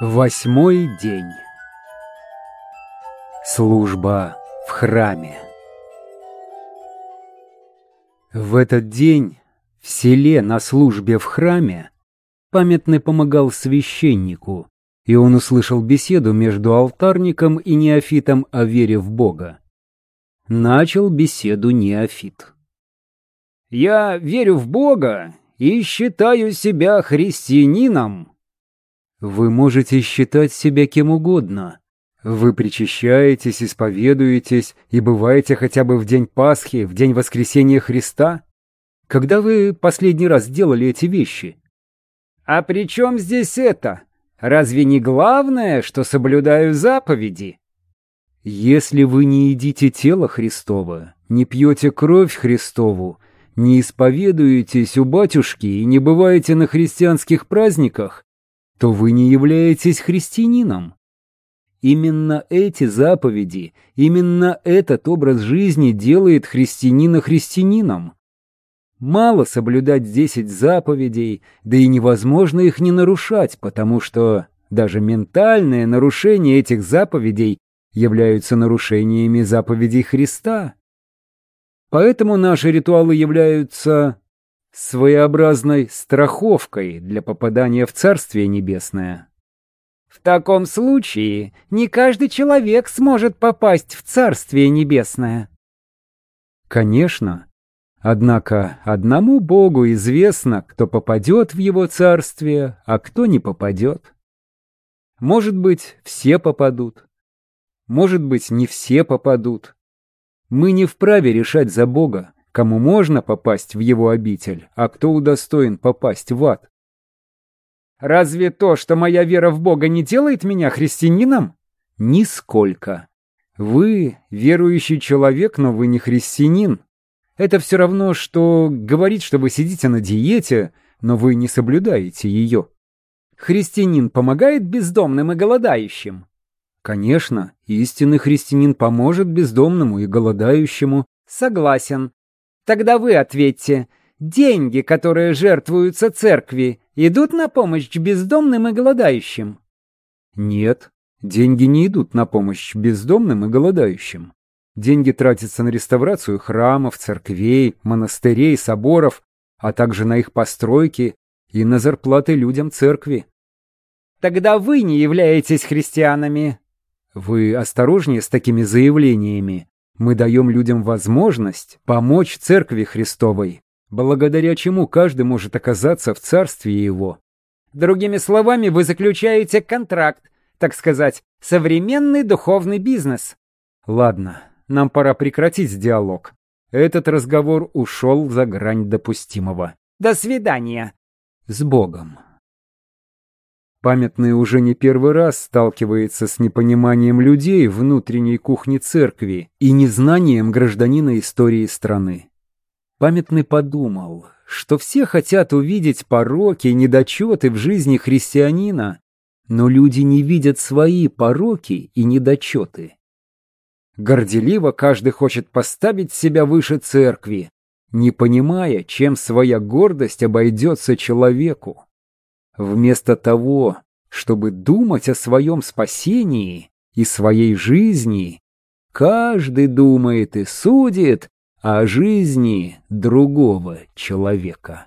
Восьмой день. Служба в храме. В этот день в селе на службе в храме памятный помогал священнику, и он услышал беседу между алтарником и неофитом о вере в Бога. Начал беседу неофит. «Я верю в Бога и считаю себя христианином», вы можете считать себя кем угодно. Вы причащаетесь, исповедуетесь и бываете хотя бы в день Пасхи, в день воскресения Христа? Когда вы последний раз делали эти вещи? А при чем здесь это? Разве не главное, что соблюдаю заповеди? Если вы не едите тело Христова, не пьете кровь Христову, не исповедуетесь у батюшки и не бываете на христианских праздниках, то вы не являетесь христианином. Именно эти заповеди, именно этот образ жизни делает христианина христианином. Мало соблюдать десять заповедей, да и невозможно их не нарушать, потому что даже ментальные нарушения этих заповедей являются нарушениями заповедей Христа. Поэтому наши ритуалы являются своеобразной страховкой для попадания в Царствие Небесное. В таком случае не каждый человек сможет попасть в Царствие Небесное. Конечно. Однако одному Богу известно, кто попадет в его царствие, а кто не попадет. Может быть, все попадут. Может быть, не все попадут. Мы не вправе решать за Бога кому можно попасть в его обитель, а кто удостоен попасть в ад. Разве то, что моя вера в Бога не делает меня христианином? Нисколько. Вы верующий человек, но вы не христианин. Это все равно, что говорить, что вы сидите на диете, но вы не соблюдаете ее. Христианин помогает бездомным и голодающим? Конечно, истинный христианин поможет бездомному и голодающему. Согласен. Тогда вы ответьте, деньги, которые жертвуются церкви, идут на помощь бездомным и голодающим? Нет, деньги не идут на помощь бездомным и голодающим. Деньги тратятся на реставрацию храмов, церквей, монастырей, соборов, а также на их постройки и на зарплаты людям церкви. Тогда вы не являетесь христианами. Вы осторожнее с такими заявлениями. Мы даем людям возможность помочь Церкви Христовой, благодаря чему каждый может оказаться в Царстве Его. Другими словами, вы заключаете контракт, так сказать, современный духовный бизнес. Ладно, нам пора прекратить диалог. Этот разговор ушел за грань допустимого. До свидания. С Богом. Памятный уже не первый раз сталкивается с непониманием людей внутренней кухни церкви и незнанием гражданина истории страны. Памятный подумал, что все хотят увидеть пороки и недочеты в жизни христианина, но люди не видят свои пороки и недочеты. Горделиво каждый хочет поставить себя выше церкви, не понимая, чем своя гордость обойдется человеку. Вместо того, чтобы думать о своем спасении и своей жизни, каждый думает и судит о жизни другого человека.